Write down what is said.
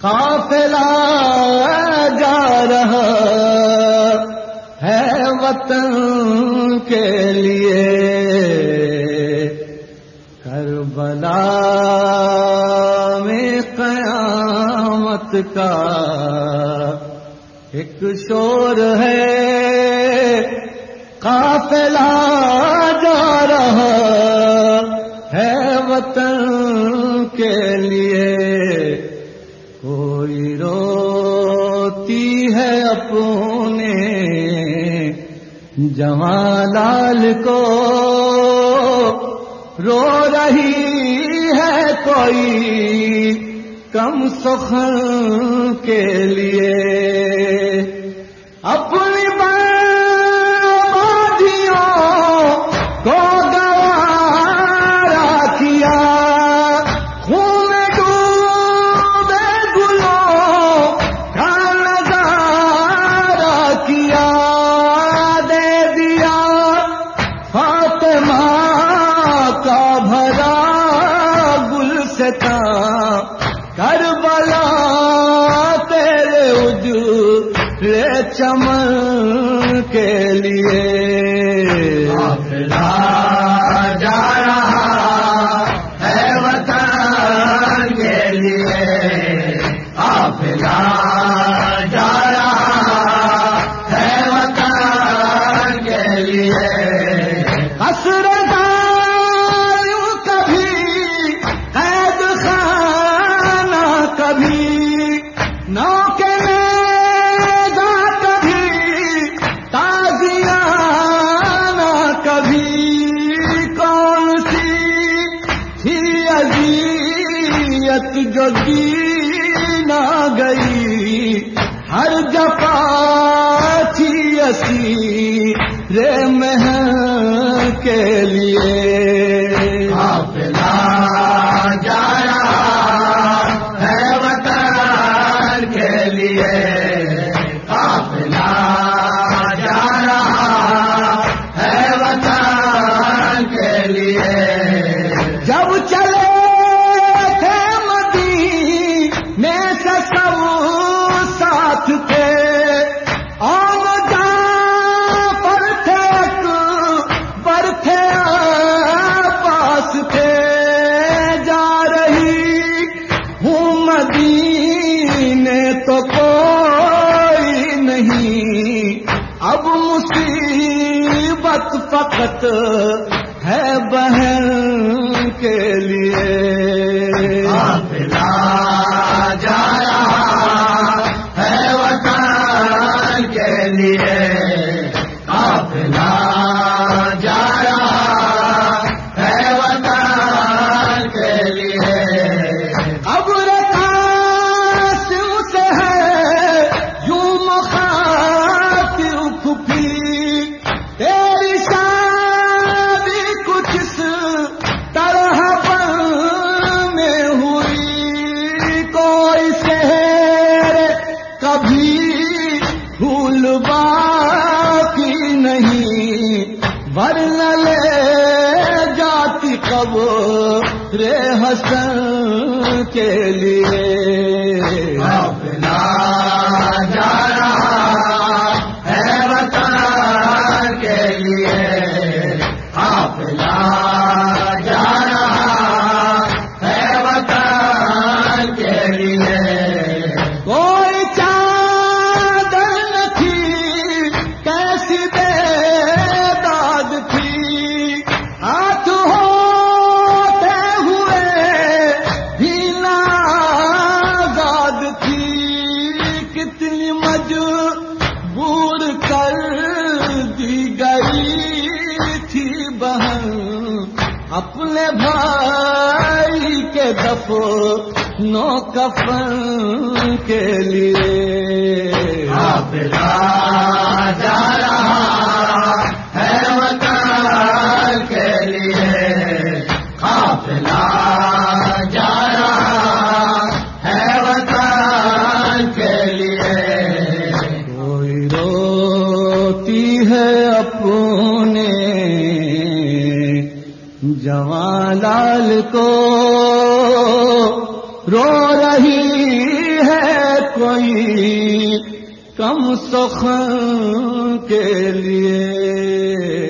قافلہ جا رہا ہے وطن کے لیے۔ کربلا میں قیامت کا ایک شور ہے۔ قافلہ جا رہا ہے وطن کے لیے۔ کوئی روتی ہے اپنے جمالال کو رو رہی ہے کوئی کم سخن کے لیے چمن کے لیے جو نہ گئی، ہر جفا تھی اسی رے مہ کے لیے۔ جایا ہے وطن کے لیے۔ تو کوئی نہیں۔ اب مصیبت فقط ہے بہن کے لیے۔ جا رہا ہے وطن کے لیے۔ اب باقی نہیں ورن لے جاتی کب رے حسن کے لیے۔ اپنے بھائی کے دف نو کفن کے لیے۔ جا رہا ہے وطن کے لیے۔ آپ جا جوان لال کو رو رہی ہے کوئی کم سخن کے لیے۔